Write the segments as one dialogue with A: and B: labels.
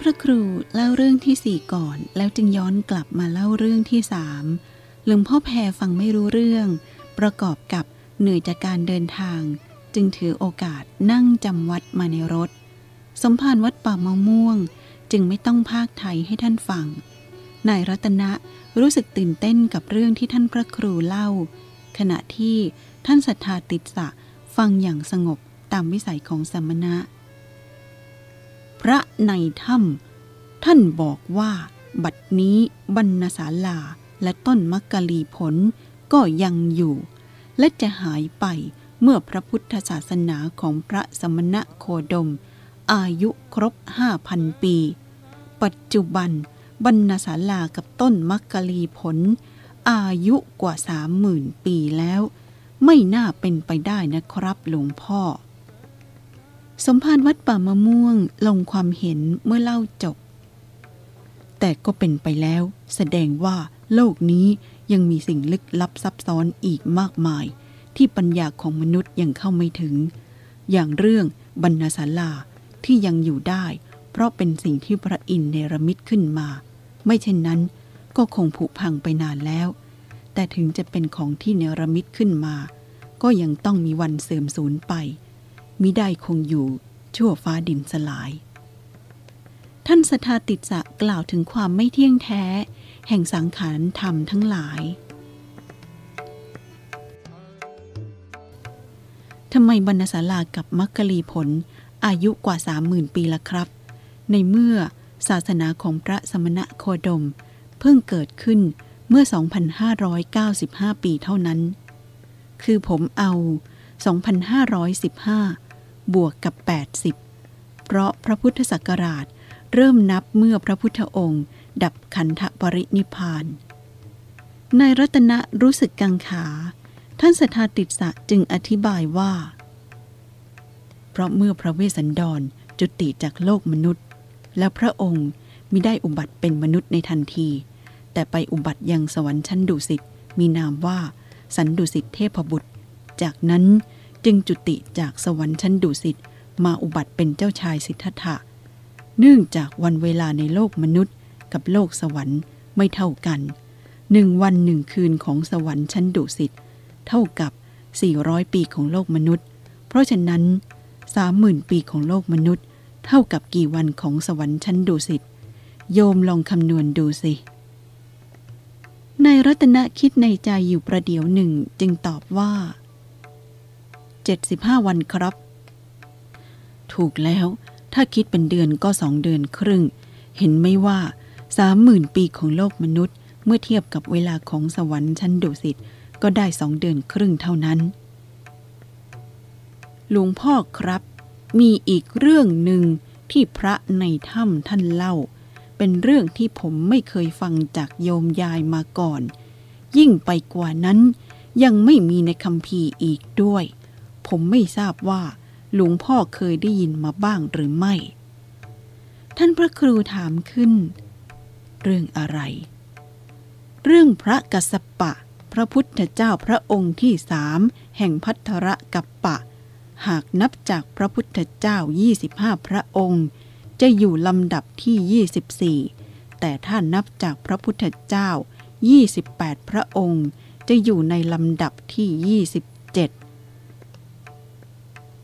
A: พระครูเล่าเรื่องที่สี่ก่อน แล้วจึงย้อนกลับมาเล่าเรื่องที่สามหลวงพ่อแพรฟังไม่รู้เรื่อง ประกอบกับเหนื่อยจากการเดินทาง จึงถือโอกาสนั่งจำวัดมาในรถ สมภารวัดป่ามะม่วง จึงไม่ต้องภาคไทยให้ท่านฟังนายรัตนะรู้สึกตื่นเต้นกับเรื่องที่ท่านพระครูเล่า ขณะที่ท่านศรัทธาติดสะฟังอย่างสงบตามวิสัยของสมณะ พระในถ้ำท่านบอกว่าบัดนี้บรรณศาลาและต้นมักกะลีผลก็ยังอยู่ และจะหายไปเมื่อพระพุทธศาสนาของพระสมณะโคดม อายุครบห้าพันปี ปัจจุบันบรรณศาลากับต้นมักกะลีผล อายุกว่าสามหมื่นปีแล้ว ไม่น่าเป็นไปได้นะครับหลวงพ่อ สมภารวัดป่ามะม่วงลงความเห็นเมื่อเล่าจบ แต่ก็เป็นไปแล้วแสดงว่าโลกนี้ยังมีสิ่งลึกลับซับซ้อนอีกมากมาย ที่ปัญญาของมนุษย์ยังเข้าไม่ถึง อย่างเรื่องบรรณศาลาที่ยังอยู่ได้ เพราะเป็นสิ่งที่พระอินทร์เนรมิตขึ้นมา ไม่เช่นนั้นก็คงผุพังไปนานแล้ว แต่ถึงจะเป็นของที่เนรมิตขึ้นมา ก็ยังต้องมีวันเสื่อมสูญไป มิได้คงอยู่ชั่วฟ้าดินสลาย ท่านสทาติสะกล่าวถึงความไม่เที่ยงแท้ แห่งสังขารธรรมทั้งหลายทำไมบรรณศาลากับมักกะลีผลอายุกว่าสามหมื่นปีละครับ ในเมื่อศาสนาของพระสมณะโคดม เพิ่งเกิดขึ้นเมื่อ 2,595 ปีเท่านั้น คือผมเอา 2,515 บวกกับ 80 เพราะพระพุทธศักราชเริ่มนับเมื่อพระพุทธองค์ ดับขันธปรินิพานนายรัตนะรู้สึกกังขา ท่านสทาติสะจึงอธิบายว่า เพราะเมื่อพระเวสสันดรจุติจากโลกมนุษย์ แล้วพระองค์มิได้อุบัติเป็นมนุษย์ในทันที แต่ไปอุบัติยังสวรรค์ชั้นดุสิตมีนามว่า สันดุสิตเทพบุตร จากนั้น จึงจุติจากสวรรค์ชั้นดุสิตมาอุบัติเป็นเจ้าชายสิทธัตถะ เนื่องจากวันเวลาในโลกมนุษย์ กับโลกสวรรค์ไม่เท่ากันหนึ่งวันหนึ่งคืนของสวรรค์ชั้นดุสิตเท่ากับ 400 ปีของโลกมนุษย์ เพราะฉะนั้น 30,000 ปีของโลกมนุษย์ เท่ากับกี่วันของสวรรค์ชั้นดุสิตโยมลองคำนวณดูสินายรัตนะคิดในใจอยู่ประเดี๋ยวหนึ่งจึงตอบว่า 75 วันครับ ถูกแล้ว ถ้าคิดเป็นเดือนก็สองเดือนครึ่ง เห็นไหมว่าสามหมื่นปีของโลกมนุษย์ เมื่อเทียบกับเวลาของสวรรค์ชั้นดุสิตก็ได้สองเดือนครึ่งเท่านั้น หลวงพ่อครับ มีอีกเรื่องหนึ่งที่พระในถ้ำท่านเล่า เป็นเรื่องที่ผมไม่เคยฟังจากโยมยายมาก่อน ยิ่งไปกว่านั้นยังไม่มีในคำพีอีกด้วย ผมไม่ทราบว่า หลวงพ่อเคยได้ยินมาบ้างหรือไม่ ท่านพระครูถามขึ้น เรื่องอะไร เรื่องพระกัสปะ พระพุทธเจ้าพระองค์ที่สามแห่งพัทธระกัปปะ หากนับจากพระพุทธเจ้า 25 พระองค์ จะอยู่ลำดับที่ 24 แต่ถ้านับจากพระพุทธเจ้า 28 พระองค์ จะอยู่ในลำดับที่ 27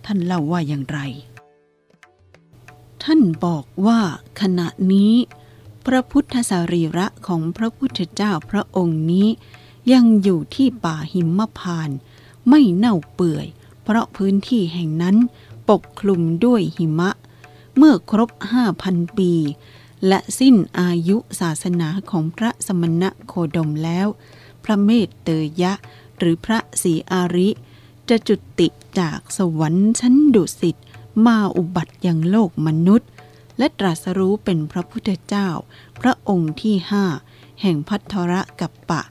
A: ท่านเล่าว่าอย่างไร ท่านบอกว่าขณะนี้ พระพุทธสรีระของพระพุทธเจ้าพระองค์นี้ ยังอยู่ที่ป่าหิมพานต์ไม่เน่าเปื่อย เพราะพื้นที่แห่งนั้นปกคลุมด้วยหิมะ เมื่อครบห้าพันปี และสิ้นอายุศาสนาของพระสมณะโคดมแล้ว พระเมตเตยะหรือพระศรีอาริ จะจุติ จากสวรรค์ชั้นดุสิตมาอุบัติยังโลกมนุษย์ และตรัสรู้เป็นพระพุทธเจ้า พระองค์ที่ห้าแห่งพัทธระกัปปะ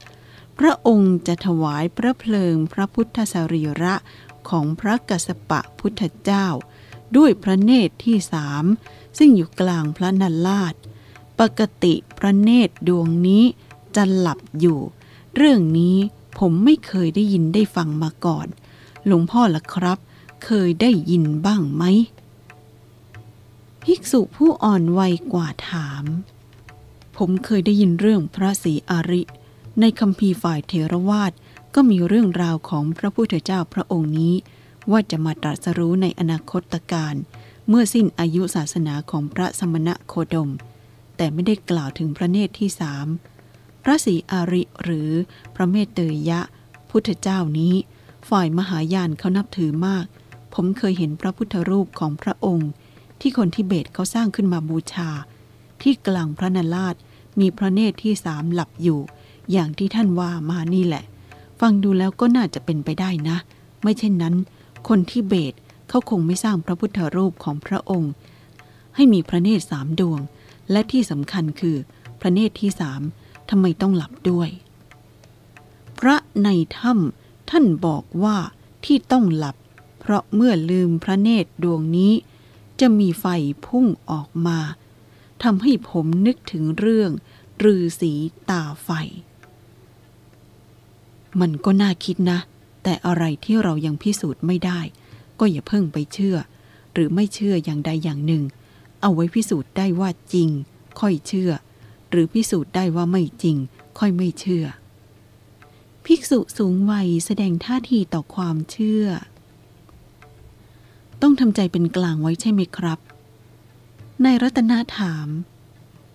A: พระองค์จะถวายพระเพลิงพระพุทธสรีระของพระกัสสปะพุทธเจ้า ด้วยพระเนตรที่สามซึ่งอยู่กลางพระนัลลาดปกติพระเนตรดวงนี้จะหลับอยู่ เรื่องนี้ผมไม่เคยได้ยินได้ฟังมาก่อน หลวงพ่อล่ะครับ เคยได้ยินบ้างไหม ภิกษุผู้อ่อนวัยกว่าถาม ผมเคยได้ยินเรื่องพระศรีอาริ ในคำพีฝ่ายเทรวาสก็มีเรื่องราวของพระพุทธเจ้าพระองค์นี้ ว่าจะมาตรัสรู้ในอนาคตการ เมื่อสิ้นอายุศาสนาของพระสมณะโคดม แต่ไม่ได้กล่าวถึงพระเนตรที่สามพระศรีอาริหรือพระเมตเตยะพุทธเจ้านี้ ฝ่ายมหายานเขานับถือมาก ผมเคยเห็นพระพุทธรูปของพระองค์ ที่คนทิเบตเขาสร้างขึ้นมาบูชา ที่กลางพระนาราชมีพระเนตรที่สามหลับอยู่ อย่างที่ท่านว่ามานี่แหละ ฟังดูแล้วก็น่าจะเป็นไปได้นะ ไม่เช่นนั้น คนที่เบตเขาคงไม่สร้างพระพุทธรูปของพระองค์ ให้มีพระเนตรสามดวง และที่สำคัญคือ พระเนตรที่สามทำไมต้องหลับด้วย พระในถ้ำ ท่านบอกว่าที่ต้องหลับ เพราะเมื่อลืมพระเนตรดวงนี้ จะมีไฟพุ่งออกมาทำให้ผมนึกถึงเรื่องฤาษีตาไฟ มันก็น่าคิดนะ แต่อะไรที่เรายังพิสูจน์ไม่ได้ ก็อย่าเพิ่งไปเชื่อ หรือไม่เชื่ออย่างใดอย่างหนึ่ง เอาไว้พิสูจน์ได้ว่าจริง ค่อยเชื่อ หรือพิสูจน์ได้ว่าไม่จริง ค่อยไม่เชื่อ ภิกษุสูงวัยแสดงท่าทีต่อความเชื่อ ต้องทำใจเป็นกลางไว้ใช่ไหมครับ นายรัตนาถาม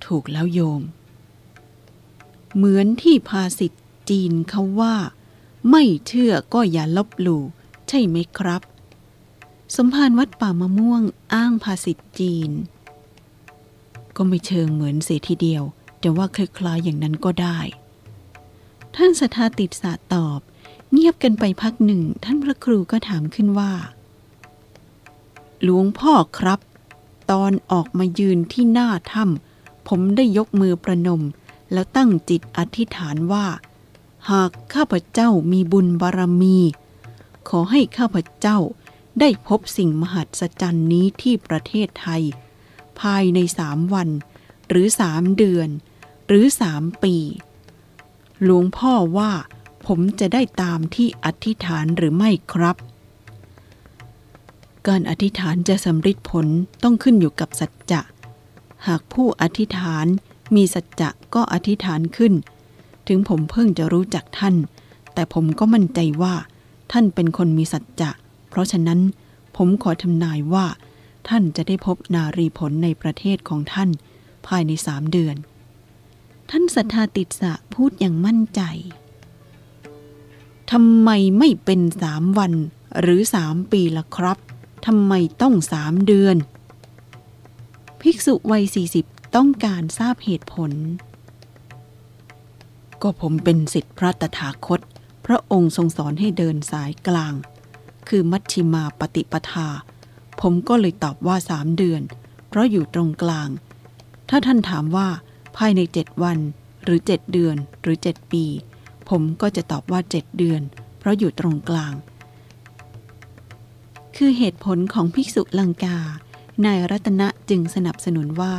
A: ถูกแล้วโยม เหมือนที่ภาษิตจีนเขาว่า ไม่เชื่อก็อย่าลบหลู่ใช่ไหมครับ สมภารวัดป่ามะม่วงอ้างภาษิตจีน ก็ไม่เชิงเหมือนเสียทีเดียว จะว่าคล้ายๆอย่างนั้นก็ได้ ท่านสถาติดสาตอบ เงียบกันไปพักหนึ่ง ท่านพระครูก็ถามขึ้นว่า หลวงพ่อครับ ตอนออกมายืนที่หน้าถ้ำผมได้ยกมือประนม แล้วตั้งจิตอธิษฐานว่า หากข้าพเจ้ามีบุญบารมี ขอให้ข้าพเจ้าได้พบสิ่งมหัศจรรย์นี้ที่ประเทศไทย ภายในสามวัน หรือสามเดือน หรือสามปี หลวงพ่อว่าผมจะได้ตามที่อธิษฐานหรือไม่ครับ การอธิษฐานจะสำฤทธิ์ผลต้องขึ้นอยู่กับสัจจะ หากผู้อธิษฐานมีสัจจะก็อธิษฐานขึ้น ถึงผมเพิ่งจะรู้จักท่าน แต่ผมก็มั่นใจว่า ท่านเป็นคนมีสัจจะ เพราะฉะนั้นผมขอทำนายว่า ท่านจะได้พบนารีผลในประเทศของท่าน ภายในสามเดือน ท่านสัทธาติสะพูดอย่างมั่นใจทำไมไม่เป็นสามวันหรือสามปีล่ะครับทำไมต้องสามเดือน ภิกษุวัยสี่สิบต้องการทราบเหตุผล ก็ผมเป็นสิทธิพระตถาคต พระองค์ทรงสอนให้เดินสายกลาง คือมัชชิมาปฏิปทา ผมก็เลยตอบว่าสามเดือน เพราะอยู่ตรงกลาง ถ้าท่านถามว่า ภายในเจ็ดวัน หรือเจ็ดเดือนหรือเจ็ดปี ผมก็จะตอบว่าเจ็ดเดือน เพราะอยู่ตรงกลาง คือเหตุผลของภิกษุลังกา นายรัตนะจึงสนับสนุนว่า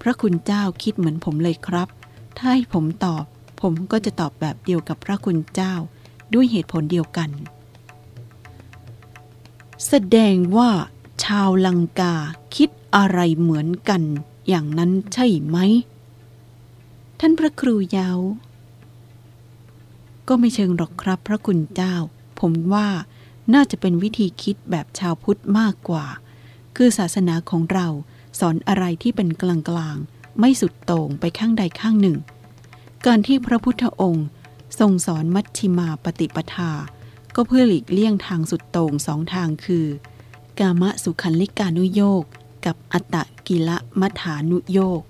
A: พระคุณเจ้าคิดเหมือนผมเลยครับ ถ้าให้ผมตอบ ผมก็จะตอบแบบเดียวกับพระคุณเจ้า ด้วยเหตุผลเดียวกัน แสดงว่าชาวลังกาคิดอะไรเหมือนกัน อย่างนั้นใช่ไหม ท่านพระครูยา้าก็ไม่เชิงหรอกครับพระคุณเจ้า ผมว่าน่าจะเป็นวิธีคิดแบบชาวพุทธมากกว่า คือศาสนาของเราสอนอะไรที่เป็นกลางๆ ไม่สุดโต่งไปข้างใดข้างหนึ่ง การที่พระพุทธองค์ทรงสอนมัชชิมาปฏิปทา ก็เพื่อหลีกเลี่ยงทางสุดโต่งสองทางคือ กามะสุขันลิกานุโยก กับอัตตกิละมัฐานุโยก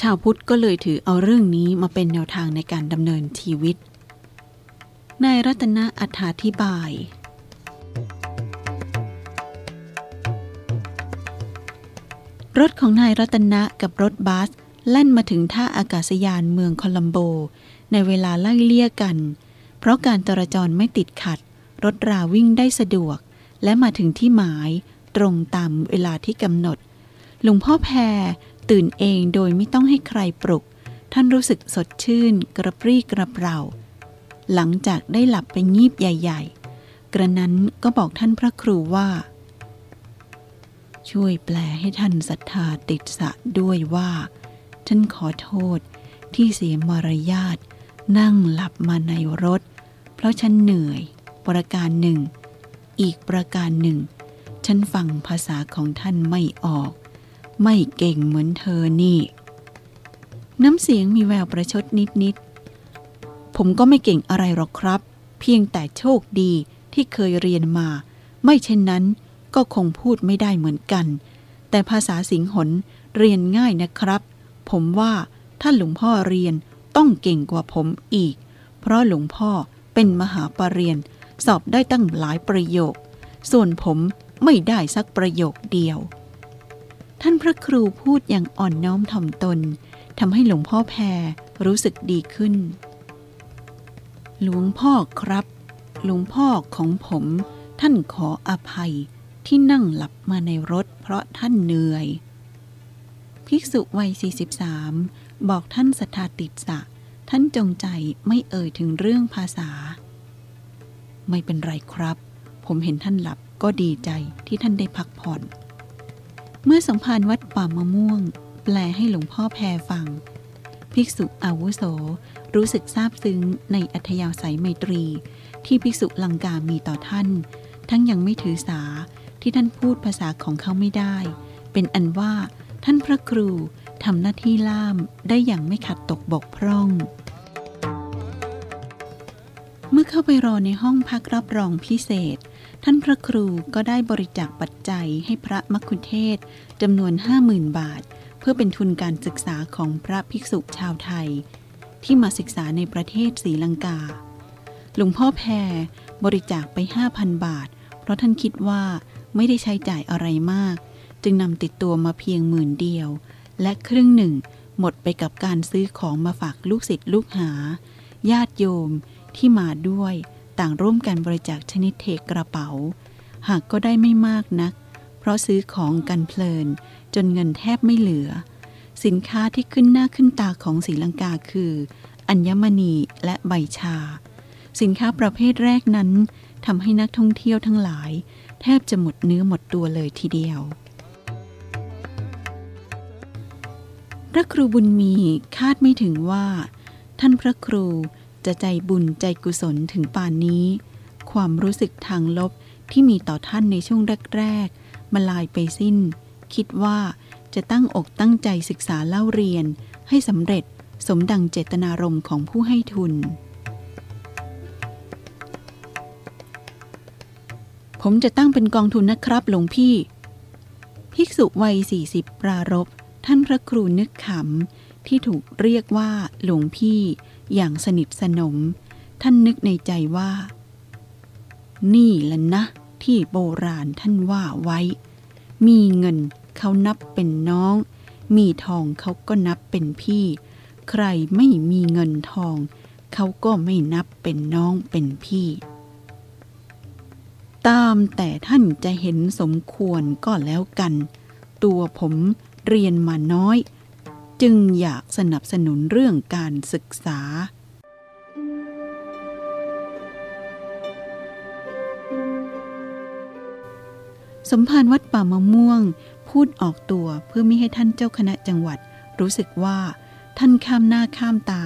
A: ชาวพุทธก็เลยถือเอาเรื่องนี้มาเป็นแนวทางในการดำเนินชีวิต นายรัตนะอธิบาย รถของนายรัตนะกับรถบัสแล่นมาถึงท่าอากาศยานเมืองโคลัมโบ ในเวลาไล่เลี่ยกัน เพราะการจราจรไม่ติดขัด รถราวิ่งได้สะดวก และมาถึงที่หมาย ตรงตามเวลาที่กำหนด หลวงพ่อแพรตื่นเองโดยไม่ต้องให้ใครปลุก ท่านรู้สึกสดชื่น กระปรี้กระเปร่า หลังจากได้หลับไปงีบใหญ่ ๆ กระนั้นก็บอกท่านพระครูว่า ช่วยแปลให้ท่านศรัทธาติดสะด้วยว่าฉันขอโทษที่เสียมารยาทนั่งหลับมาในรถ เพราะฉันเหนื่อย ประการหนึ่ง อีกประการหนึ่ง ฉันฟังภาษาของท่านไม่ออก ไม่เก่งเหมือนเธอนี่ น้ำเสียงมีแววประชดนิดๆ ผมก็ไม่เก่งอะไรหรอกครับ เพียงแต่โชคดีที่เคยเรียนมา ไม่เช่นนั้นก็คงพูดไม่ได้เหมือนกัน แต่ภาษาสิงหนเรียนง่ายนะครับ ผมว่าถ้าหลวงพ่อเรียนต้องเก่งกว่าผมอีก เพราะหลวงพ่อเป็นมหาปรริญญาสอบได้ตั้งหลายประโยค ส่วนผม ไม่ได้สักประโยคเดียว ท่านพระครูพูดอย่างอ่อนน้อมถ่อมตนทำให้หลวงพ่อแพรรู้สึกดีขึ้น หลวงพ่อครับ หลวงพ่อของผม ท่านขออภัยที่นั่งหลับมาในรถเพราะท่านเหนื่อย ภิกษุวัย 43 บอกท่านสัทธาติดสะ ท่านจงใจไม่เอ่ยถึงเรื่องภาษา ไม่เป็นไรครับ ผมเห็นท่านหลับ ก็ดีใจที่ท่านได้พักผ่อน เมื่อสมภารวัดป่ามะม่วง แปลให้หลวงพ่อแพรฟัง ภิกษุอาวุโสรู้สึกซาบซึ้งในอัธยาศัยไมตรี ที่ภิกษุลังกามีต่อท่าน ทั้งยังไม่ถือสาที่ท่านพูดภาษาของเขาไม่ได้ เป็นอันว่าท่านพระครูทำหน้าที่ล่ามได้อย่างไม่ขัดตกบกพร่อง เมื่อเข้าไปรอในห้องพักรับรองพิเศษ ท่านพระครูก็ได้บริจาคปัจจัยให้พระมคุเทศจำนวนห้าหมื่นบาท เพื่อเป็นทุนการศึกษาของพระภิกษุชาวไทย ที่มาศึกษาในประเทศศรีลังกา หลวงพ่อแพรบริจาคไปห้าพันบาท เพราะท่านคิดว่าไม่ได้ใช้จ่ายอะไรมาก จึงนำติดตัวมาเพียงหมื่นเดียว และครึ่งหนึ่งหมดไปกับการซื้อของมาฝากลูกศิษย์ลูกหา ญาติโยมที่มาด้วย ต่างร่วมกันบริจาคชนิดเทกระเป๋า หากก็ได้ไม่มากนัก เพราะซื้อของกันเพลิน จนเงินแทบไม่เหลือ สินค้าที่ขึ้นหน้าขึ้นตาของศรีลังกาคือ อัญมณีและใบชา สินค้าประเภทแรกนั้นทำให้นักท่องเที่ยวทั้งหลาย แทบจะหมดเนื้อหมดตัวเลยทีเดียวพระครูบุญมีคาดไม่ถึงว่า ท่านพระครู จะใจบุญใจกุศลถึงป่านนี้ ความรู้สึกทางลบที่มีต่อท่านในช่วงแรกๆมาลายไปสิ้น คิดว่าจะตั้งอกตั้งใจศึกษาเล่าเรียน ให้สำเร็จสมดังเจตนารมณ์ของผู้ให้ทุน ผมจะตั้งเป็นกองทุนนะครับหลวงพี่ ภิกษุวัยสี่สิบปรารบท่านพระครูนึกขำที่ถูกเรียกว่าหลวงพี่ อย่างสนิทสนม ท่านนึกในใจว่า นี่แหละนะ ที่โบราณท่านว่าไว้ มีเงินเขานับเป็นน้อง มีทองเขาก็นับเป็นพี่ ใครไม่มีเงินทอง เขาก็ไม่นับเป็นน้องเป็นพี่ ตามแต่ท่านจะเห็นสมควรก็แล้วกัน ตัวผมเรียนมาน้อย จึงอยากสนับสนุนเรื่องการศึกษา สมภารวัดป่ามะม่วง พูดออกตัวเพื่อไม่ให้ท่านเจ้าคณะจังหวัด รู้สึกว่า ท่านข้ามหน้าข้ามตา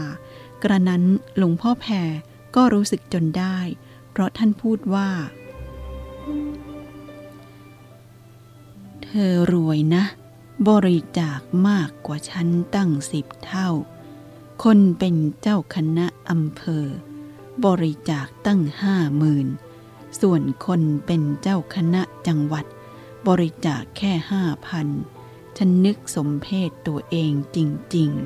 A: กระนั้นหลวงพ่อแพรก็รู้สึกจนได้ เพราะท่านพูดว่า เธอรวยนะ บริจาคมากกว่าฉันตั้งสิบเท่า คนเป็นเจ้าคณะอำเภอ บริจาคตั้งห้าหมื่นส่วนคนเป็นเจ้าคณะจังหวัด บริจาคแค่ห้าพันฉันนึกสมเพศตัวเองจริง ๆ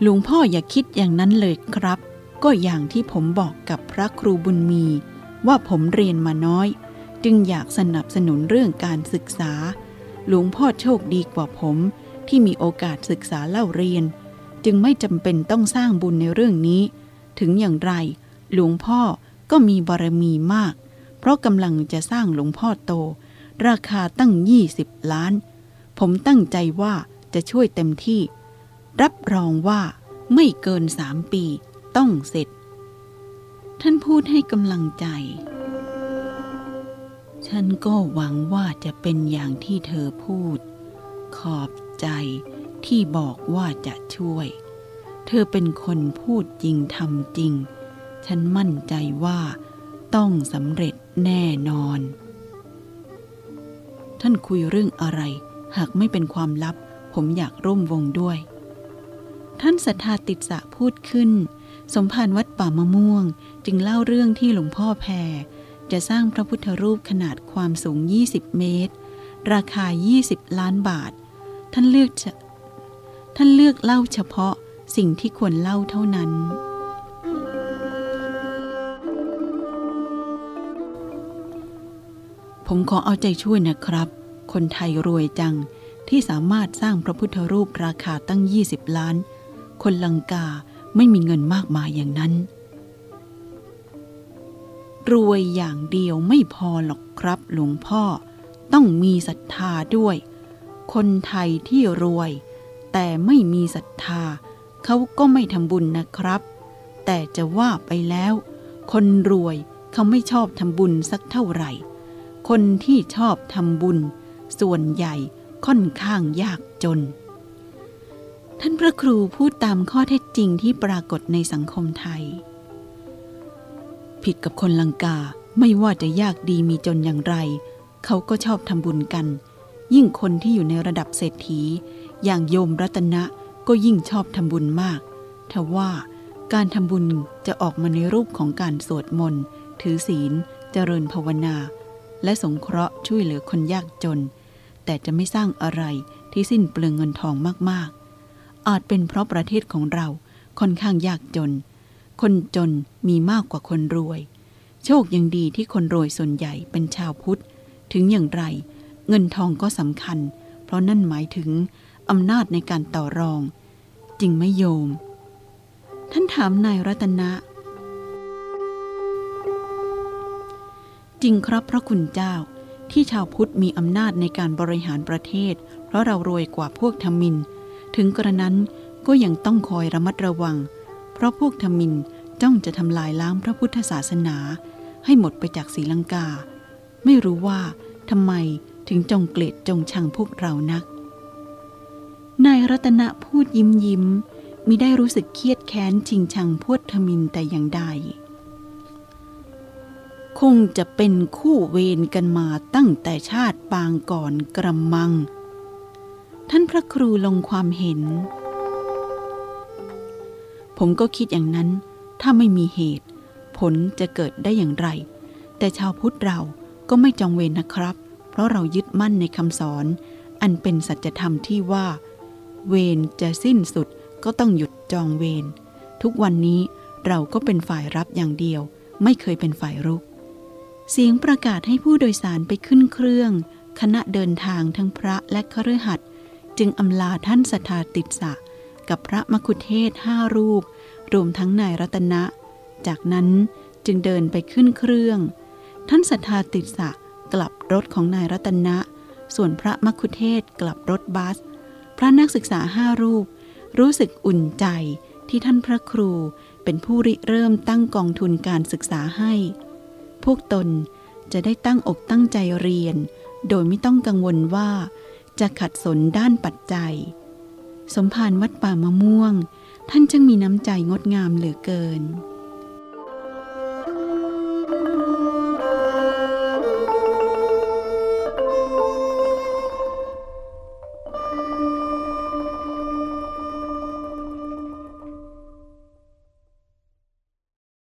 A: หลวงพ่ออย่าคิดอย่างนั้นเลยครับ ก็อย่างที่ผมบอกกับพระครูบุญมี ว่าผมเรียนมาน้อย จึงอยากสนับสนุนเรื่องการศึกษา หลวงพ่อโชคดีกว่าผม ที่มีโอกาสศึกษาเล่าเรียน จึงไม่จำเป็นต้องสร้างบุญในเรื่องนี้ ถึงอย่างไร หลวงพ่อก็มีบารมีมาก เพราะกำลังจะสร้างหลวงพ่อโต ราคาตั้ง 20 ล้าน ผมตั้งใจว่าจะช่วยเต็มที่ รับรองว่าไม่เกินสามปีต้องเสร็จ ท่านพูดให้กำลังใจ ฉันก็หวังว่าจะเป็นอย่างที่เธอพูด ขอบใจที่บอกว่าจะช่วย เธอเป็นคนพูดจริงทำจริง ฉันมั่นใจว่าต้องสำเร็จแน่นอน ท่านคุยเรื่องอะไร หากไม่เป็นความลับ ผมอยากร่วมวงด้วย ท่านสัทธาติดสะพูดขึ้น สมภารวัดป่ามะม่วง จึงเล่าเรื่องที่หลวงพ่อแพร จะสร้างพระพุทธรูปขนาดความสูง 20 เมตร ราคา 20 ล้านบาท ท่านเลือกจะท่านเลือกเล่าเฉพาะสิ่งที่ควรเล่าเท่านั้น ผมขอเอาใจช่วยนะครับ คนไทยรวยจังที่สามารถสร้างพระพุทธรูปราคาตั้ง 20 ล้าน คนลังกาไม่มีเงินมากมายอย่างนั้น รวยอย่างเดียวไม่พอหรอกครับหลวงพ่อ ต้องมีศรัทธาด้วย คนไทยที่รวย แต่ไม่มีศรัทธา เขาก็ไม่ทำบุญนะครับ แต่จะว่าไปแล้ว คนรวยเขาไม่ชอบทำบุญสักเท่าไหร่ คนที่ชอบทำบุญ ส่วนใหญ่ค่อนข้างยากจน ท่านพระครูพูดตามข้อเท็จจริงที่ปรากฏในสังคมไทย ผิดกับคนลังกาไม่ว่าจะยากดีมีจนอย่างไร เขาก็ชอบทำบุญกัน ยิ่งคนที่อยู่ในระดับเศรษฐี อย่างโยมรัตนะก็ยิ่งชอบทำบุญมากทว่าการทำบุญจะออกมาในรูปของการสวดมนต์ถือศีล เจริญภาวนา และสงเคราะห์ช่วยเหลือคนยากจน แต่จะไม่สร้างอะไรที่สิ้นเปลืองเงินทองมากๆ อาจเป็นเพราะประเทศของเราค่อนข้างยากจน คนจนมีมากกว่าคนรวย โชคยังดีที่คนรวยส่วนใหญ่เป็นชาวพุทธ ถึงอย่างไร เงินทองก็สำคัญ เพราะนั่นหมายถึงอำนาจในการต่อรอง จริงไม่โยม ท่านถามนายรัตนะ จริงครับพระคุณเจ้าที่ชาวพุทธมีอำนาจในการบริหารประเทศ เพราะเรารวยกว่าพวกธรรมิน ถึงกระนั้นก็ยังต้องคอยระมัดระวัง ราะพวกธรรมินจ้องจะทำลายล้างพระพุทธศาสนา ให้หมดไปจากศรีลังกา ไม่รู้ว่าทำไมถึงจงเกลียดจงชังพวกเรานัก นายรัตนะพูดยิ้มยิ้มมิได้รู้สึกเครียดแค้นชิงชังพวกธมินแต่อย่างใด คงจะเป็นคู่เวรกันมาตั้งแต่ชาติปางก่อนกระมัง ท่านพระครูลงความเห็น ผมก็คิดอย่างนั้น ถ้าไม่มีเหตุ ผลจะเกิดได้อย่างไร แต่ชาวพุทธเราก็ไม่จองเวรนะครับ เพราะเรายึดมั่นในคำสอน อันเป็นสัจธรรมที่ว่า เวรจะสิ้นสุดก็ต้องหยุดจองเวรทุกวันนี้เราก็เป็นฝ่ายรับอย่างเดียว ไม่เคยเป็นฝ่ายรุก เสียงประกาศให้ผู้โดยสารไปขึ้นเครื่อง คณะเดินทางทั้งพระและคฤหัสถ์จึงอำลาท่านสถาติสะกับพระมคุเทศห้ารูป รวมทั้งนายรัตนะ จากนั้นจึงเดินไปขึ้นเครื่อง ท่านสัทธาติดสะกลับรถของนายรัตนะ ส่วนพระมคุเทศกลับรถบัส พระนักศึกษาห้ารูป รู้สึกอุ่นใจที่ท่านพระครูเป็นผู้ริเริ่มตั้งกองทุนการศึกษาให้ พวกตนจะได้ตั้งอกตั้งใจเรียน โดยไม่ต้องกังวลว่า จะขัดสนด้านปัจจัย สมภารวัดป่ามะม่วง ท่านจึงมีน้ำใจงดงามเหลือเกิน